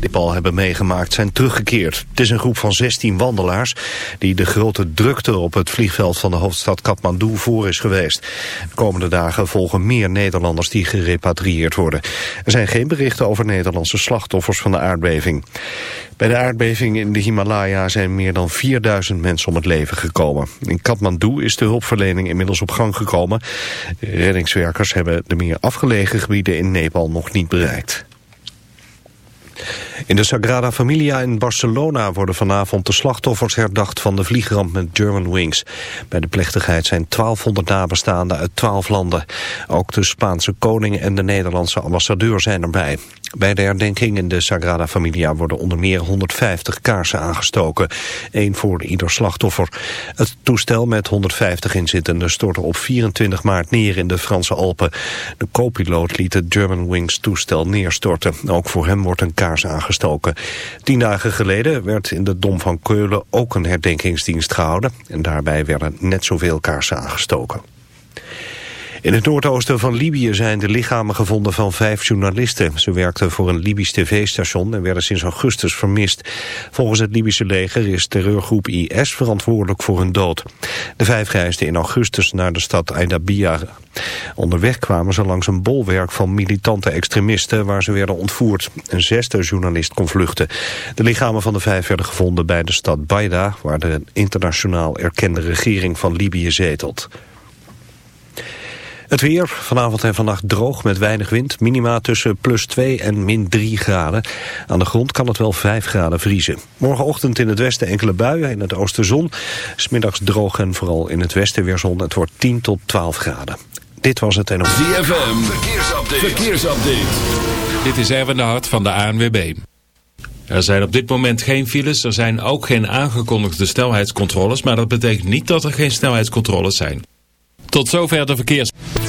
Die Paul hebben meegemaakt zijn teruggekeerd. Het is een groep van 16 wandelaars die de grote drukte op het vliegveld van de hoofdstad Kathmandu voor is geweest. De komende dagen volgen meer Nederlanders die gerepatrieerd worden. Er zijn geen berichten over Nederlandse slachtoffers van de aardbeving. Bij de aardbeving in de Himalaya zijn meer dan 4000 mensen om het leven gekomen. In Kathmandu is de hulpverlening inmiddels op gang gekomen. Reddingswerkers hebben de meer afgelegen gebieden in Nepal nog niet bereikt. In de Sagrada Familia in Barcelona worden vanavond de slachtoffers herdacht van de vliegramp met Germanwings. Bij de plechtigheid zijn 1200 nabestaanden uit 12 landen. Ook de Spaanse koning en de Nederlandse ambassadeur zijn erbij. Bij de herdenking in de Sagrada Familia worden onder meer 150 kaarsen aangestoken. één voor ieder slachtoffer. Het toestel met 150 inzittenden stortte op 24 maart neer in de Franse Alpen. De co-piloot liet het Germanwings toestel neerstorten. Ook voor hem wordt een kaars aangestoken. Tien dagen geleden werd in de Dom van Keulen ook een herdenkingsdienst gehouden. En daarbij werden net zoveel kaarsen aangestoken. In het noordoosten van Libië zijn de lichamen gevonden van vijf journalisten. Ze werkten voor een Libisch tv-station en werden sinds augustus vermist. Volgens het Libische leger is terreurgroep IS verantwoordelijk voor hun dood. De vijf reisden in augustus naar de stad Aidabia. Onderweg kwamen ze langs een bolwerk van militante extremisten waar ze werden ontvoerd. Een zesde journalist kon vluchten. De lichamen van de vijf werden gevonden bij de stad Baida, waar de internationaal erkende regering van Libië zetelt. Het weer, vanavond en vannacht droog met weinig wind. Minima tussen plus 2 en min 3 graden. Aan de grond kan het wel 5 graden vriezen. Morgenochtend in het westen enkele buien, in het oosten zon. Smiddags droog en vooral in het westen weer zon. Het wordt 10 tot 12 graden. Dit was het en op... ZFM, verkeersupdate. verkeersupdate. Dit is Erwin de Hart van de ANWB. Er zijn op dit moment geen files, er zijn ook geen aangekondigde snelheidscontroles... maar dat betekent niet dat er geen snelheidscontroles zijn. Tot zover de verkeers.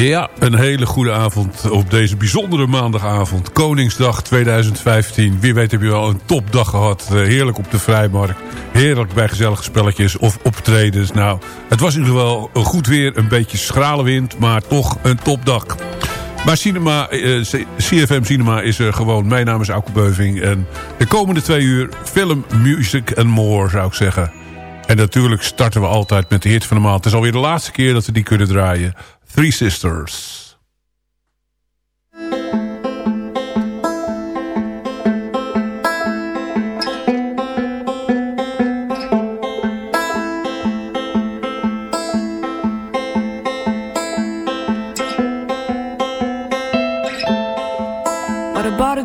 Ja, een hele goede avond op deze bijzondere maandagavond. Koningsdag 2015. Wie weet heb je wel een topdag gehad. Eh, heerlijk op de Vrijmarkt. Heerlijk bij gezellige spelletjes of optredens. Nou, het was in ieder geval goed weer. Een beetje schrale wind, maar toch een topdag. Maar cinema, eh, CFM Cinema is er gewoon. Mijn naam is Auke Beuving. En de komende twee uur film, music en more zou ik zeggen. En natuurlijk starten we altijd met de hit van de maand. Het is alweer de laatste keer dat we die kunnen draaien. Three Sisters.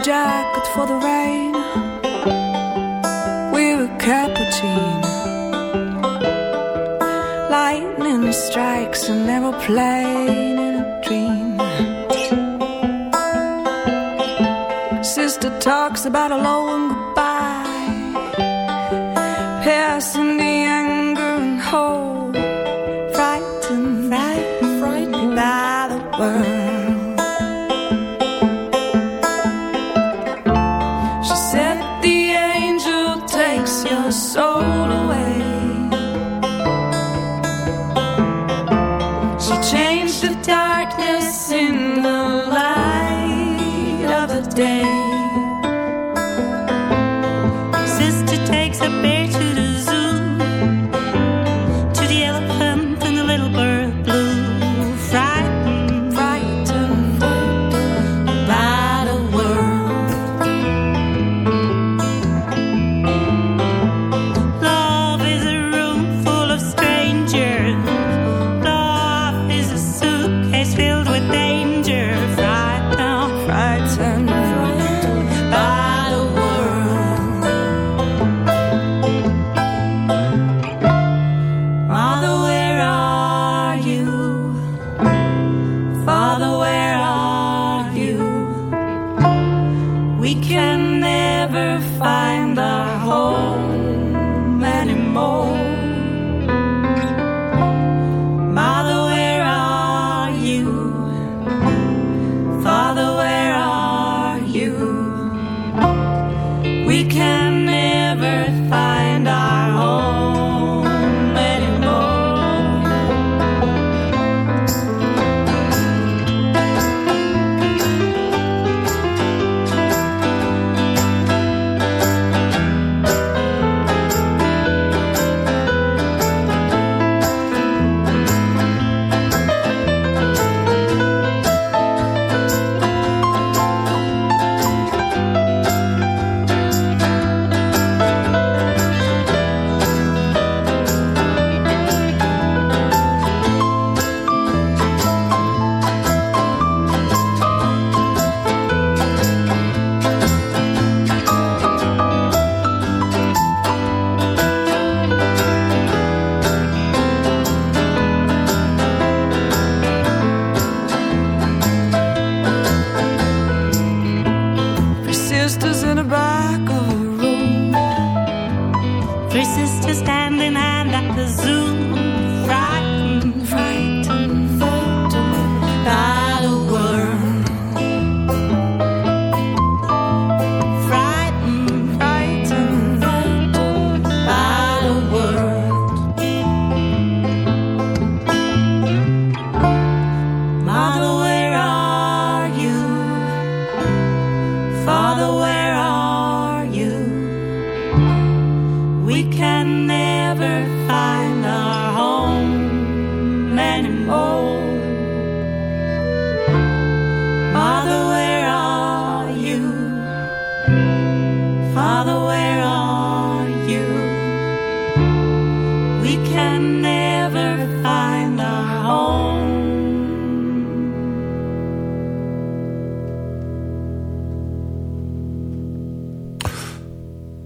Jacket for the rain. We were capuchin. me strikes an aeroplane in a dream. Sister talks about a lone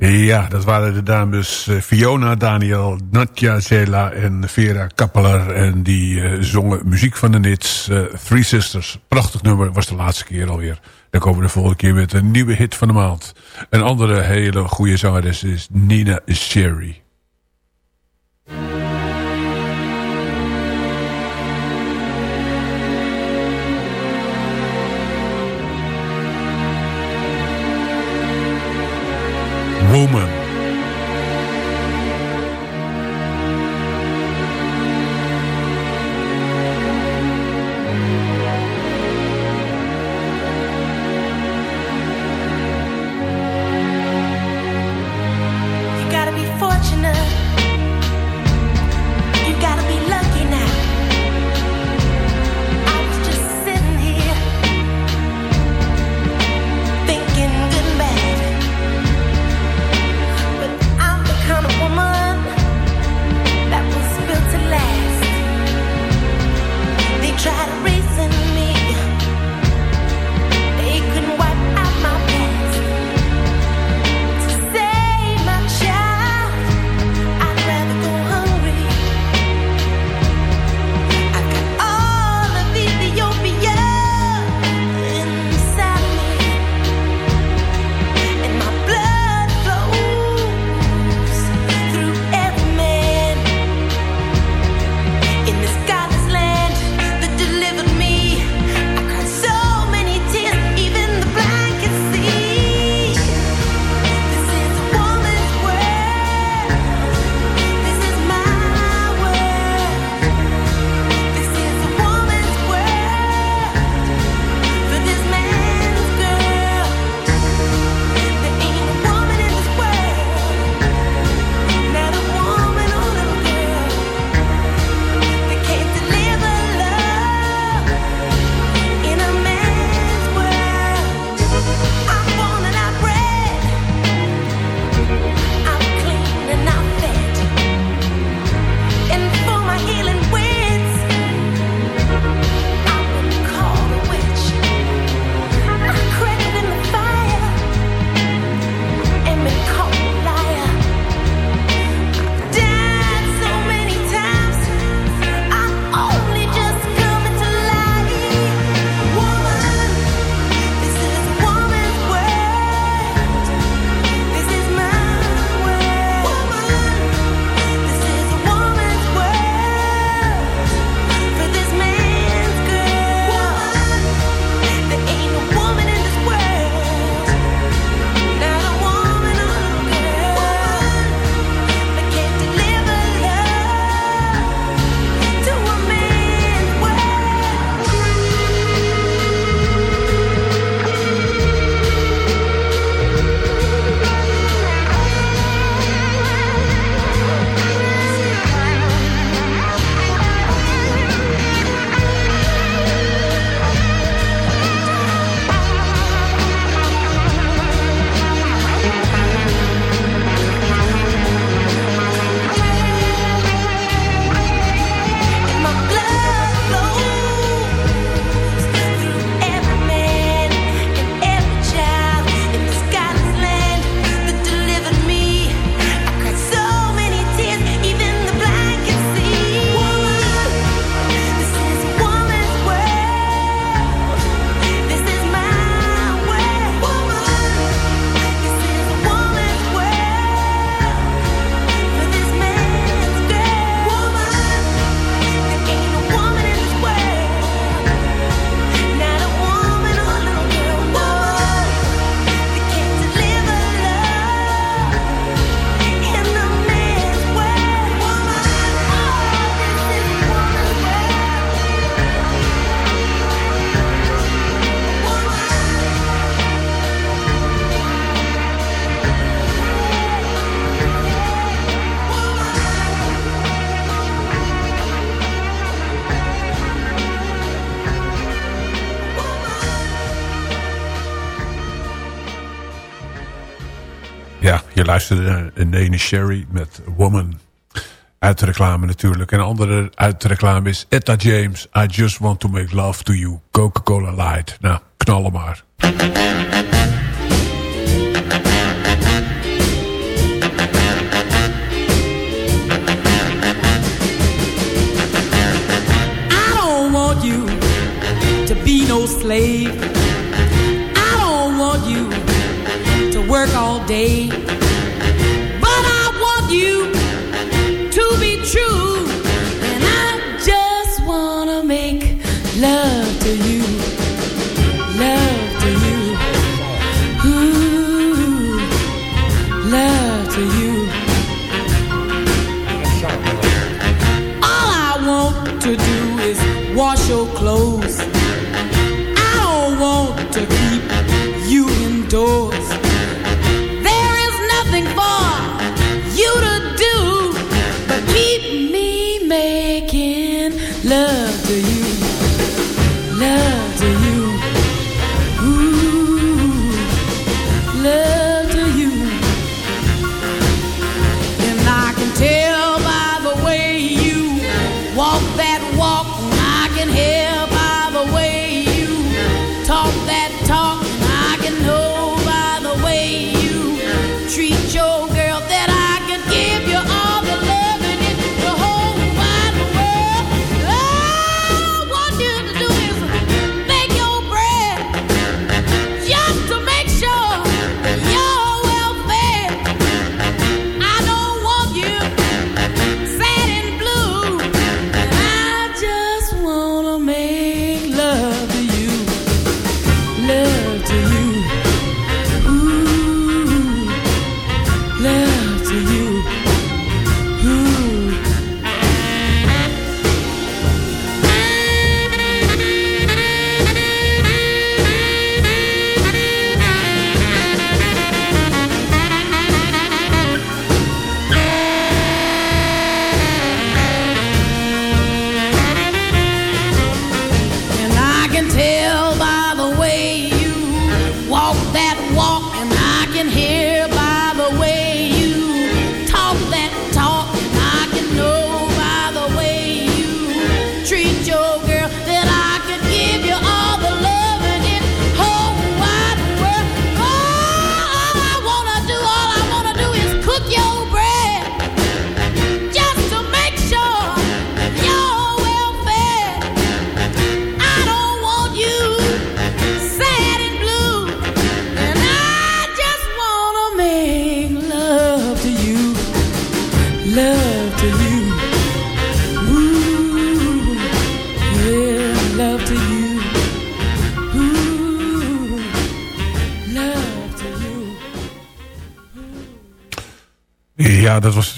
Ja, dat waren de dames eh, Fiona, Daniel, Natja Zela en Vera Kappeler. En die uh, zongen muziek van de Nits. Uh, Three Sisters. Prachtig nummer, was de laatste keer alweer. Dan komen we de volgende keer met een nieuwe hit van de maand. Een andere hele goede zangeres is Nina Sherry. Woman. luisterde naar Nene Sherry met Woman. Uit de reclame natuurlijk. En een andere uit de reclame is Etta James. I just want to make love to you. Coca-Cola Light. Nou, knallen maar. I don't want you to be no slave. I don't want you to work all day. wash your clothes.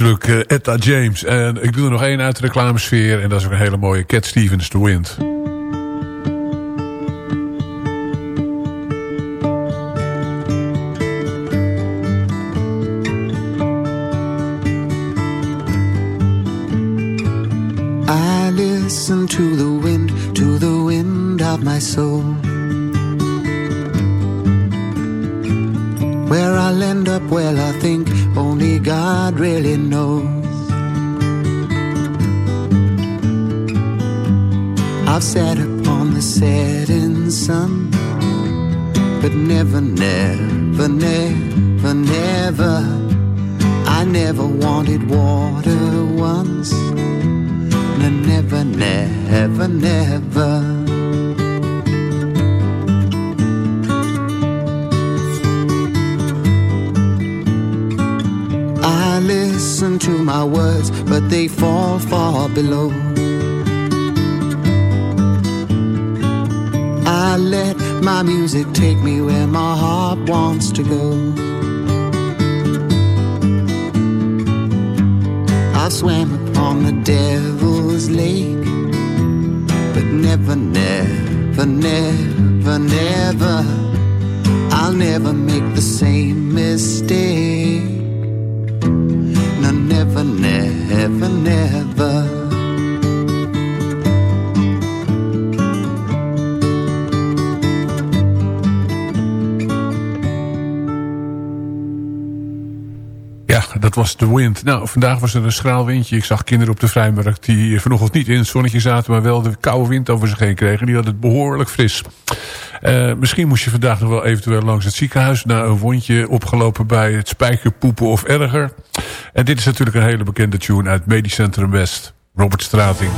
natuurlijk eh, Etta James. En ik doe er nog één uit de reclamesfeer. En dat is ook een hele mooie Cat Stevens The Wind. never, never, never, I'll never make the same mistake. No, never, never, never. Dat was de wind. Nou, vandaag was er een schraal windje. Ik zag kinderen op de vrijmarkt die vanochtend niet in het zonnetje zaten... maar wel de koude wind over zich heen kregen. Die hadden het behoorlijk fris. Uh, misschien moest je vandaag nog wel eventueel langs het ziekenhuis... na een wondje opgelopen bij het spijkerpoepen of erger. En dit is natuurlijk een hele bekende tune uit Medisch Centrum West. Robert Strating.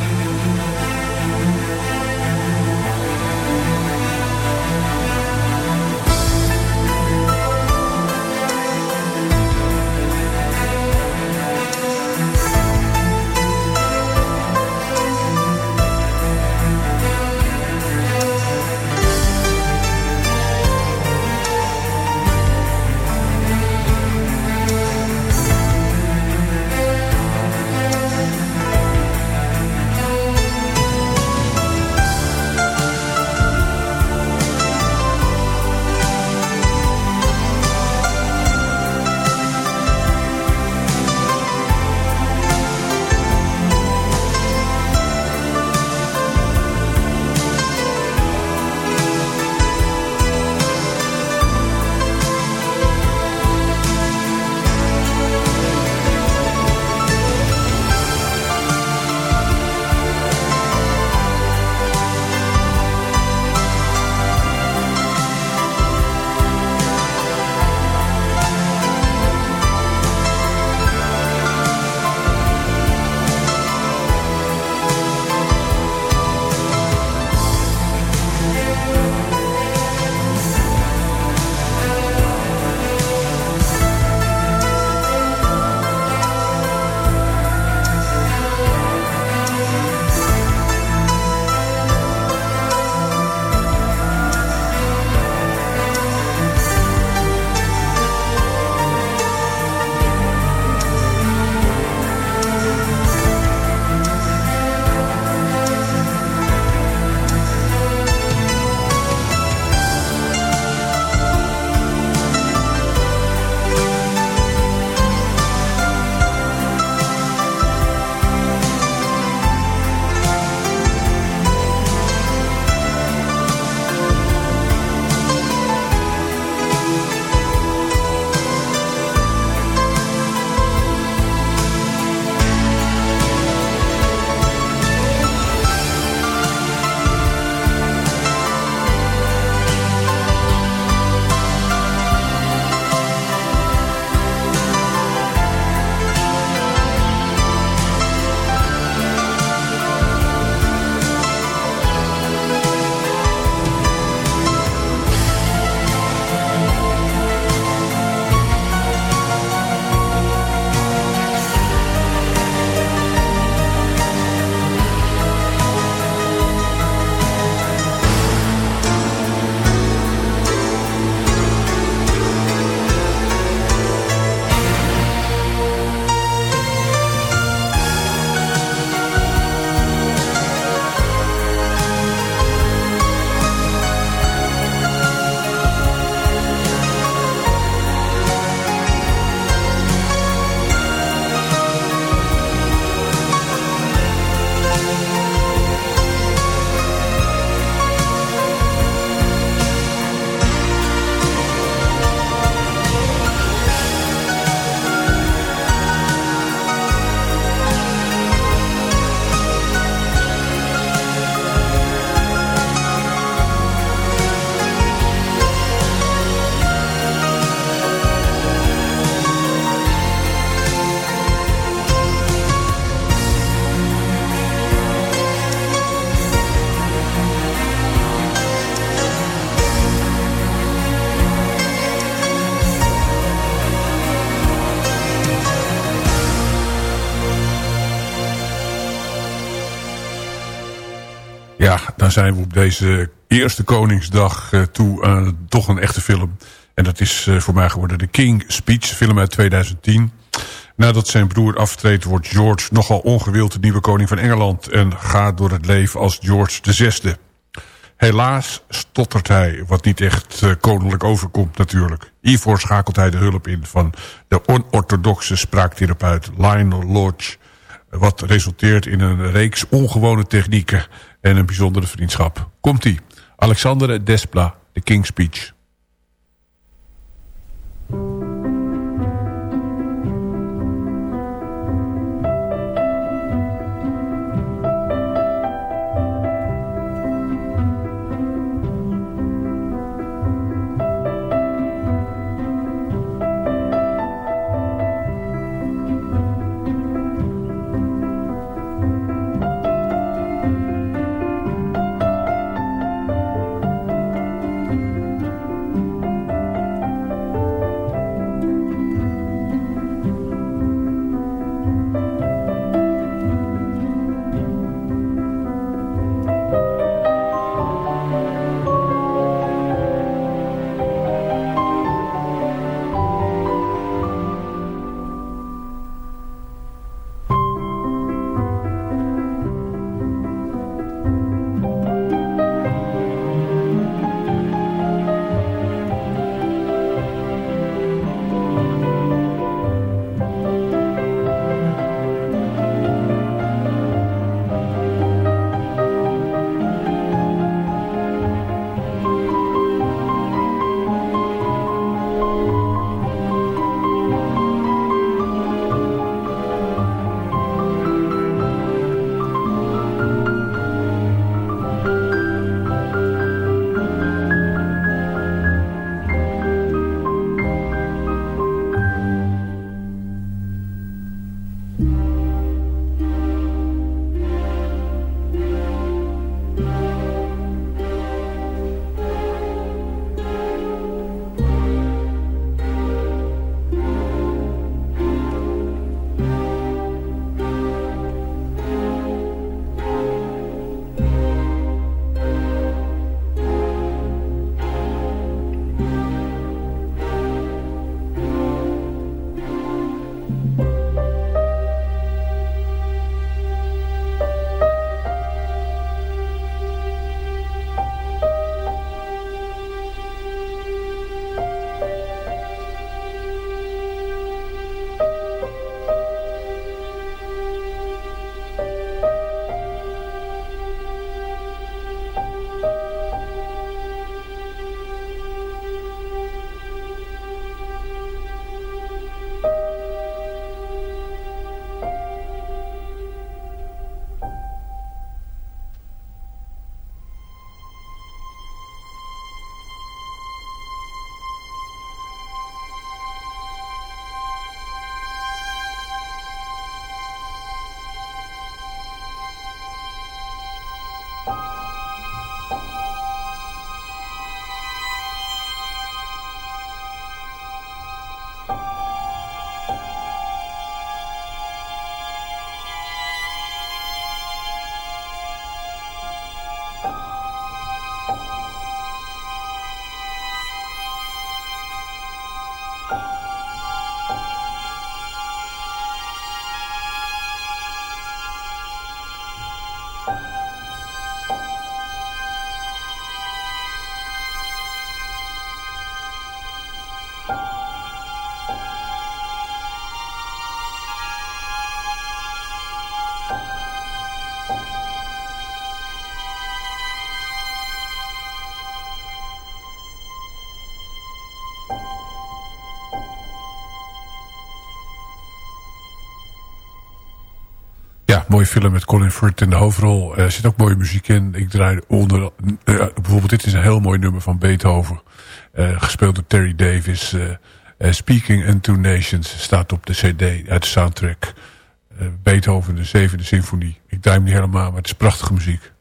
Dan zijn we op deze eerste Koningsdag uh, toe aan toch een echte film. En dat is uh, voor mij geworden de King Speech, film uit 2010. Nadat zijn broer aftreedt wordt George nogal ongewild de nieuwe koning van Engeland... en gaat door het leven als George VI. Helaas stottert hij, wat niet echt koninklijk overkomt natuurlijk. Hiervoor schakelt hij de hulp in van de onorthodoxe spraaktherapeut Lionel Lodge... wat resulteert in een reeks ongewone technieken en een bijzondere vriendschap. Komt-ie. Alexander Despla, de King's Speech. Mooie film met Colin Firth in de hoofdrol. Er zit ook mooie muziek in. Ik draai onder... Uh, bijvoorbeeld dit is een heel mooi nummer van Beethoven. Uh, gespeeld door Terry Davis. Uh, Speaking into Nations staat op de cd uit de soundtrack. Beethoven, de zevende symfonie. Ik draai niet helemaal, maar het is prachtige muziek.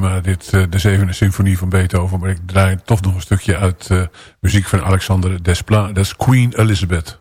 Thema, dit, uh, de zevende symfonie van Beethoven. Maar ik draai toch nog een stukje uit uh, muziek van Alexander Desplat. Dat is Queen Elizabeth.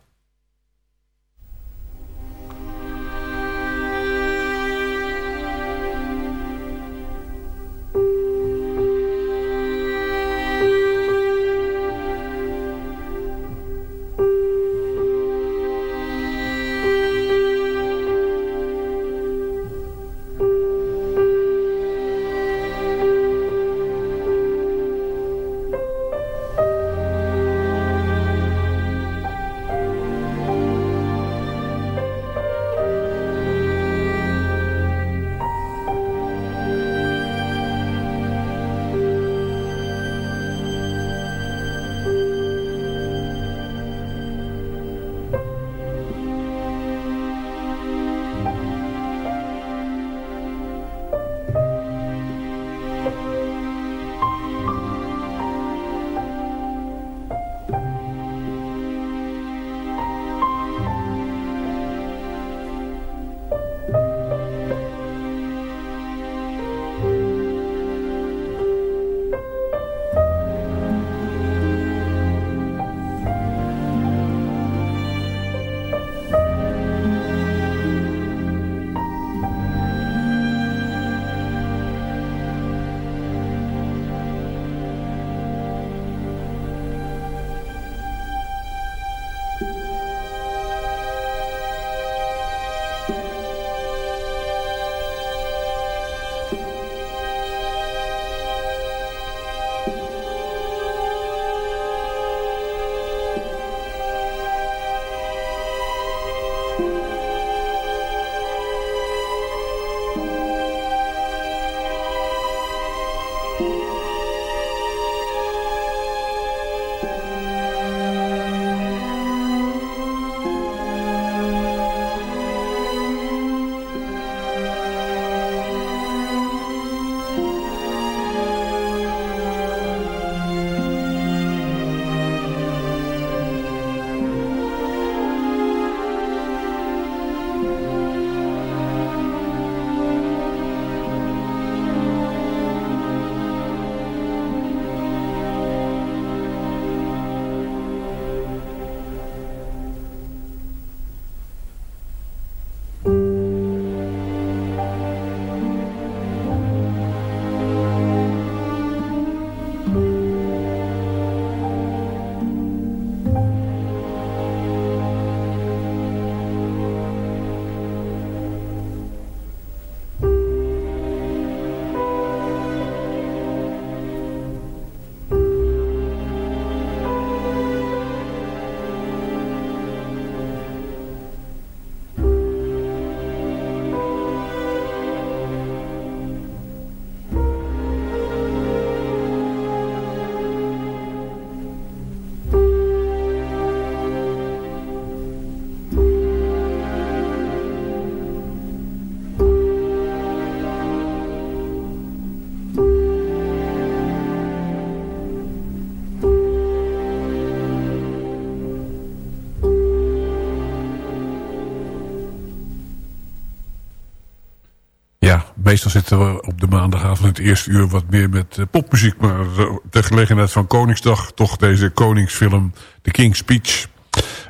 Meestal zitten we op de maandagavond het eerste uur wat meer met uh, popmuziek. Maar ter gelegenheid van Koningsdag toch deze koningsfilm The King's Speech.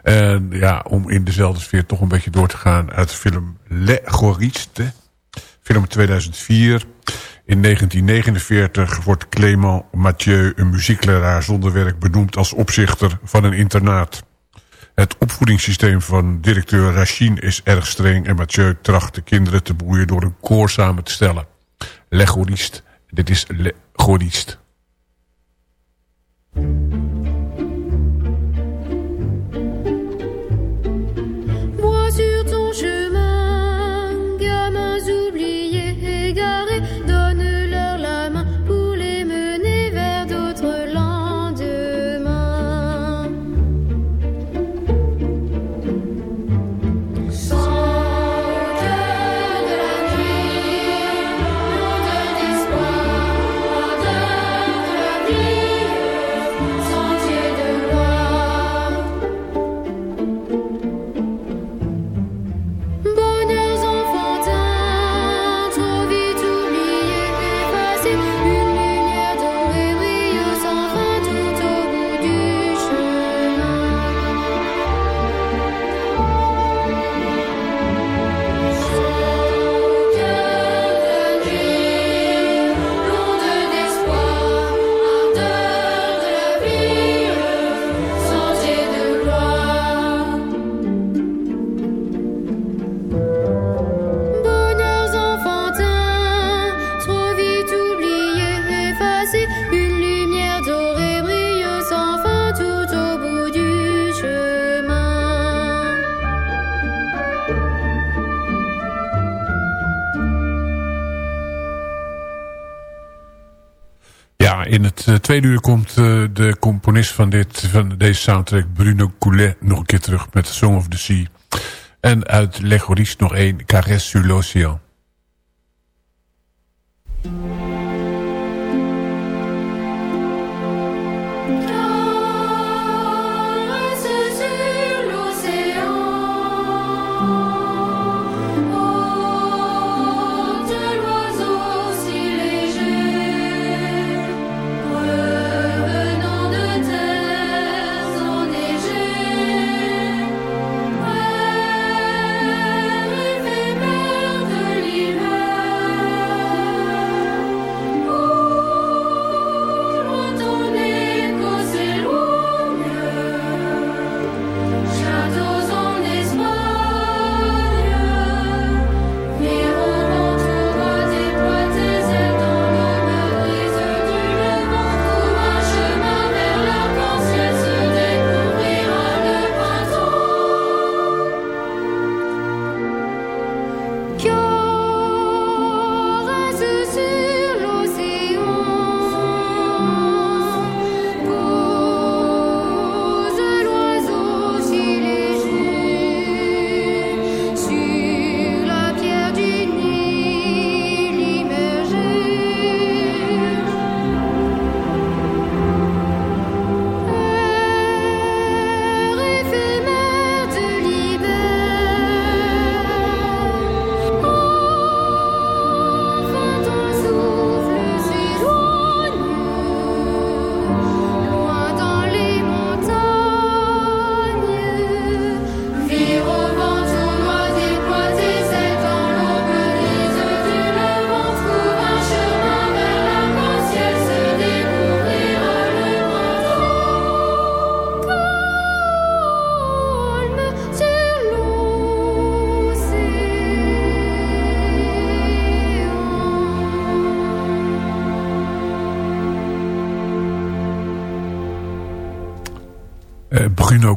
En ja, om in dezelfde sfeer toch een beetje door te gaan uit de film Le Goriste. Film 2004. In 1949 wordt Clément Mathieu, een muziekleraar zonder werk, benoemd als opzichter van een internaat. Het opvoedingssysteem van directeur Rachin is erg streng... en Mathieu tracht de kinderen te boeien door een koor samen te stellen. Legorist. Dit is Legorist. In het uh, tweede uur komt uh, de componist van, dit, van deze soundtrack... Bruno Coulet nog een keer terug met Song of the Sea. En uit Legoris nog één, Caresse sur l'Océan.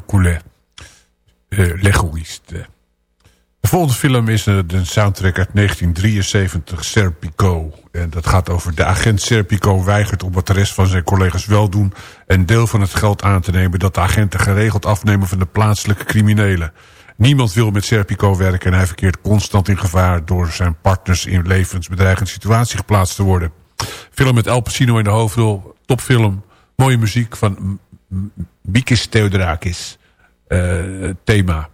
Coulet. Uh, Legoïst. De volgende film is uh, de soundtrack uit 1973, Serpico. En dat gaat over de agent Serpico weigert om wat de rest van zijn collega's wel doen... en deel van het geld aan te nemen dat de agenten geregeld afnemen van de plaatselijke criminelen. Niemand wil met Serpico werken en hij verkeert constant in gevaar... door zijn partners in levensbedreigende situatie geplaatst te worden. Film met Al Pacino in de hoofdrol, topfilm, mooie muziek van Mikis Theodorakis uh, thema.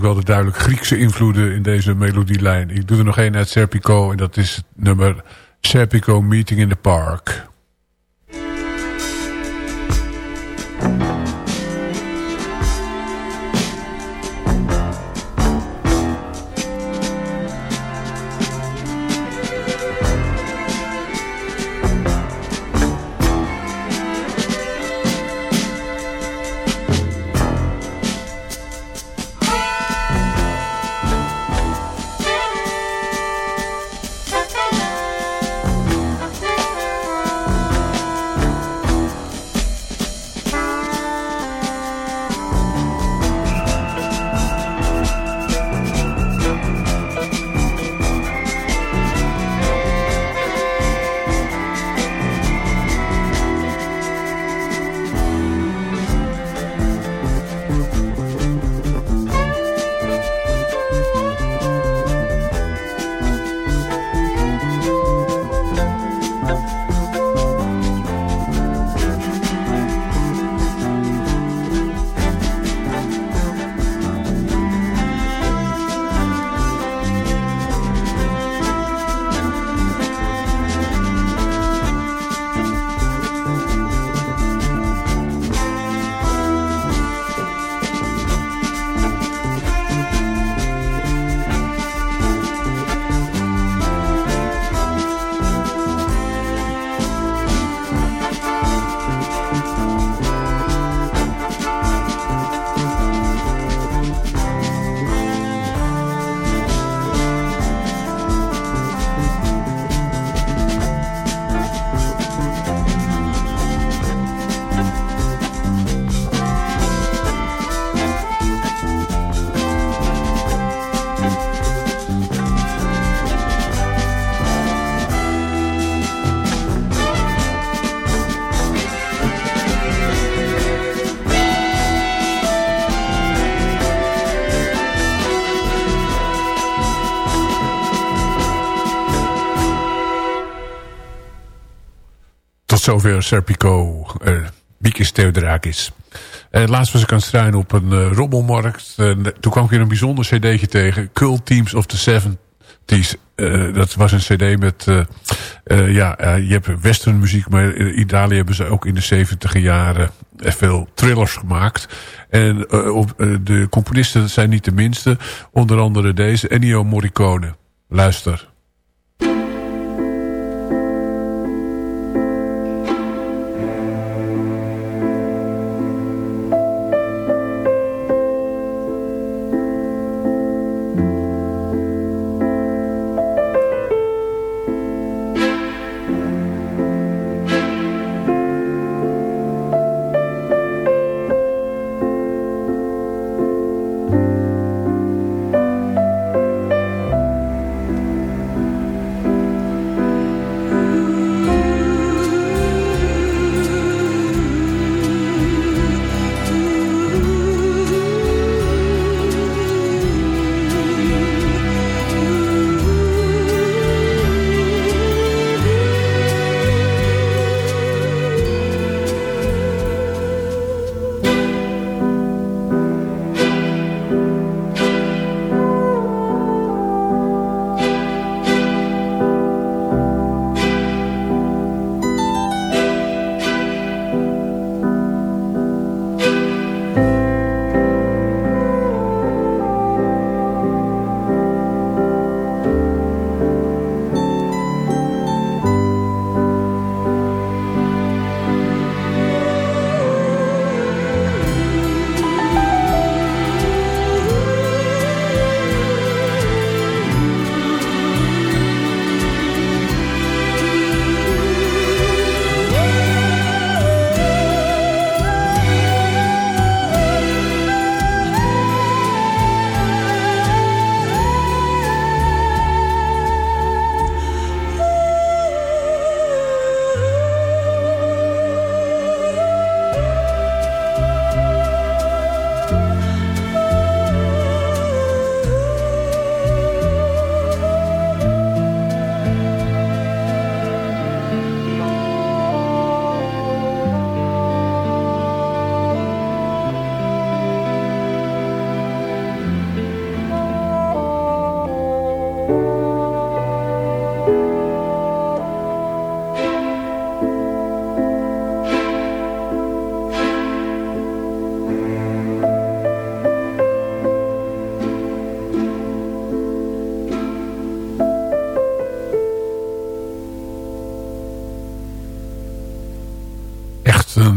Natuurlijk wel de duidelijk Griekse invloeden in deze melodielijn. Ik doe er nog één uit Serpico en dat is nummer Serpico Meeting in the Park. Zover Serpico, uh, Biekis Theodorakis. Uh, laatst was ik aan het struinen op een uh, rommelmarkt. toen kwam ik weer een bijzonder cd'tje tegen. Cult Teams of the 70s. dat was een cd met... ja, je hebt western muziek, maar in Italië hebben ze ook in de 70 jaren veel thrillers gemaakt. En de componisten zijn niet de minste. Onder andere deze, Ennio Morricone. Luister.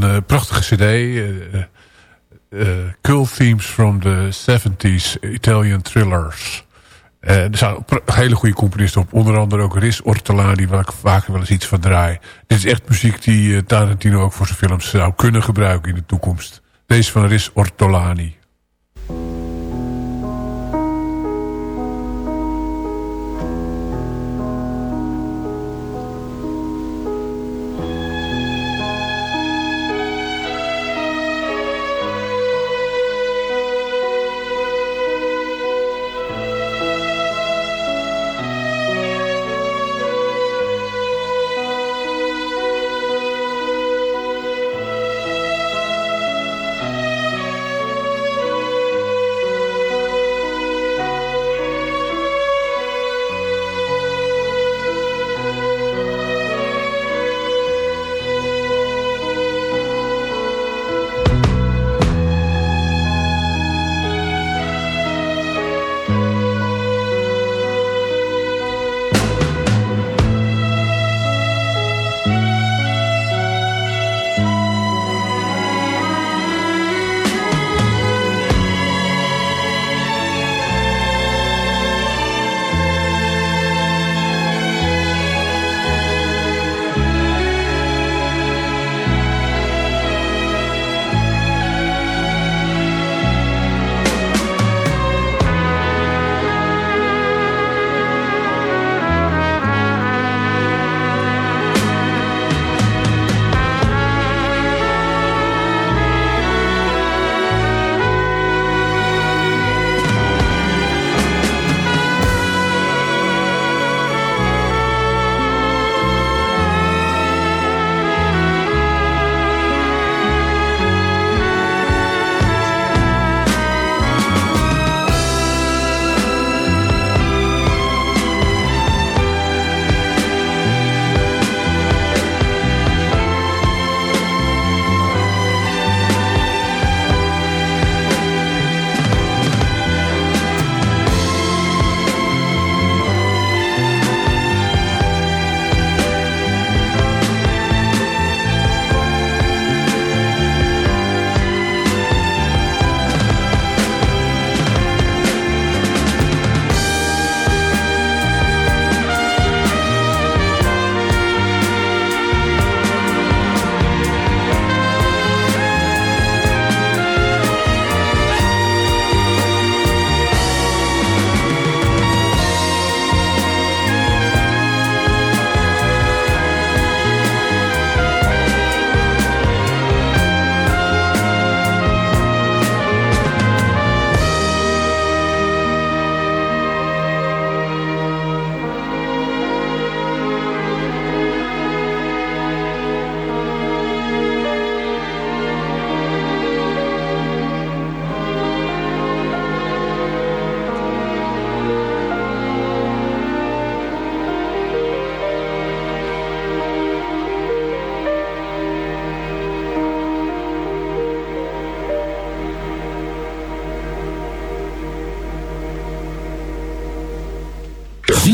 Uh, prachtige cd. Uh, Cool Themes from the 70s Italian Thrillers. er staan hele goede componisten op. Onder andere ook Riz Ortolani, waar ik vaker wel eens iets van draai. Dit is echt muziek die Tarantino ook voor zijn films zou kunnen gebruiken in de toekomst. Deze van Riz Ortolani.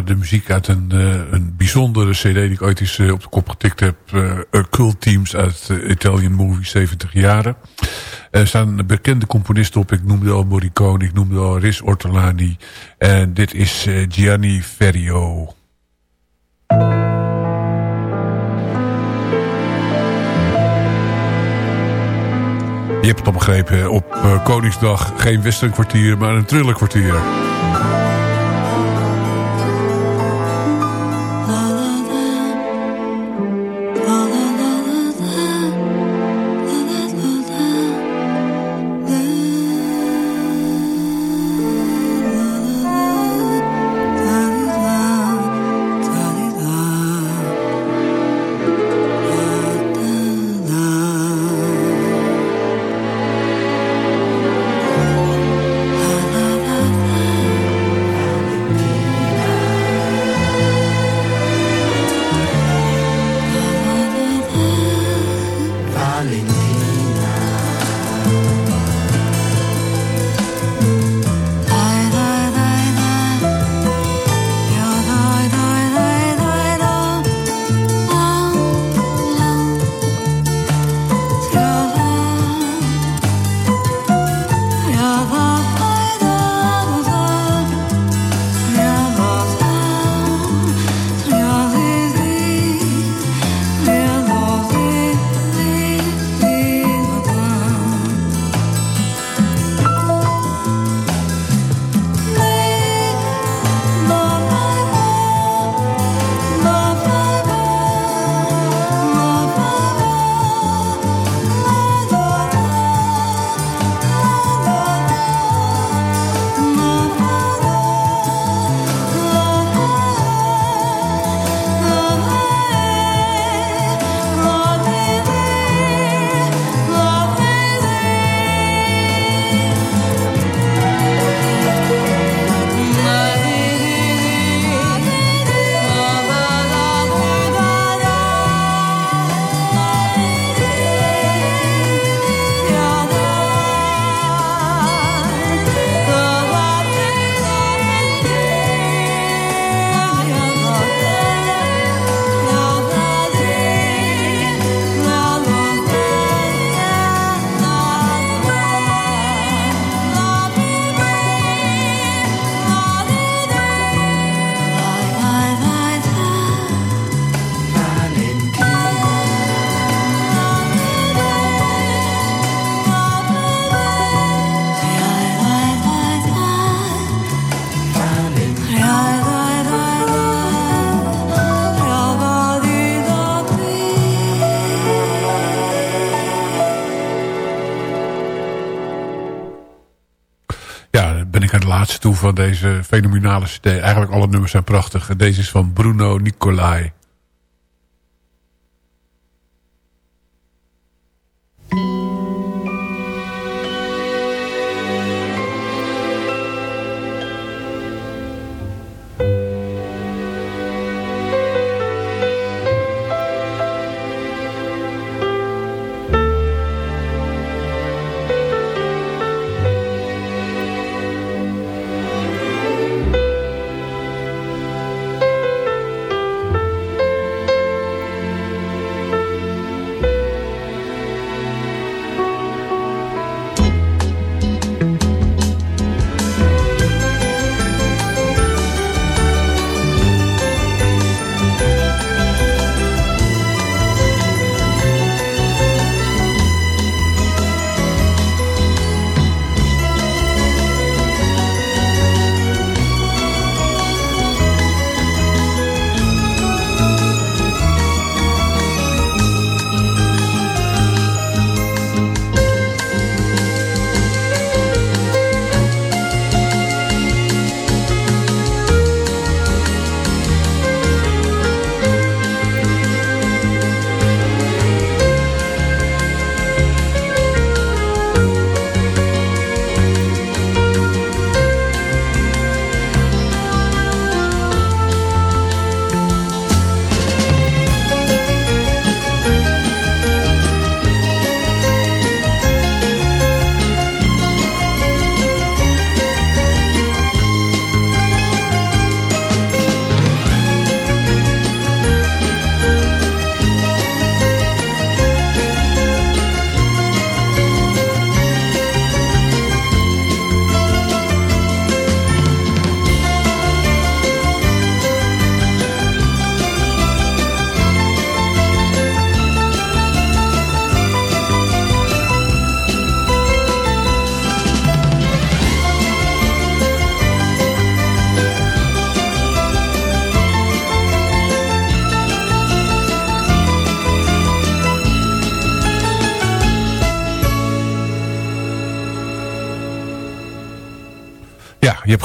De muziek uit een, uh, een bijzondere cd... die ik ooit eens uh, op de kop getikt heb. Uh, Cult Teams uit Italian Movie 70 jaren. Er staan bekende componisten op. Ik noemde al Morricone, ik noemde al Riz Ortolani. En dit is Gianni Ferrio. Je hebt het al begrepen, op Koningsdag geen Westernkwartier, maar een Trillerkwartier. Toe van deze fenomenale cd. Eigenlijk alle nummers zijn prachtig. Deze is van Bruno Nicolai.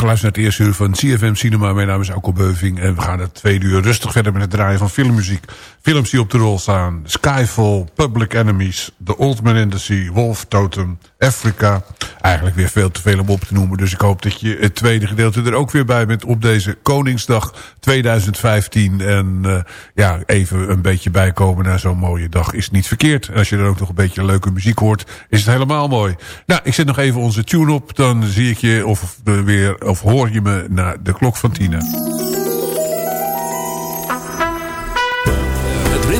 Geluisterd naar het eerste uur van CFM Cinema. Mijn naam is Alko Beuving en we gaan het tweede uur rustig verder met het draaien van filmmuziek. Films die op de rol staan. Skyfall, Public Enemies, The Old Man in the Sea, Wolf Totem, Africa. Eigenlijk weer veel te veel om op te noemen. Dus ik hoop dat je het tweede gedeelte er ook weer bij bent op deze Koningsdag 2015. En uh, ja, even een beetje bijkomen naar zo'n mooie dag is niet verkeerd. Als je dan ook nog een beetje leuke muziek hoort, is het helemaal mooi. Nou, ik zet nog even onze tune op. Dan zie ik je of, weer, of hoor je me naar de klok van Tina.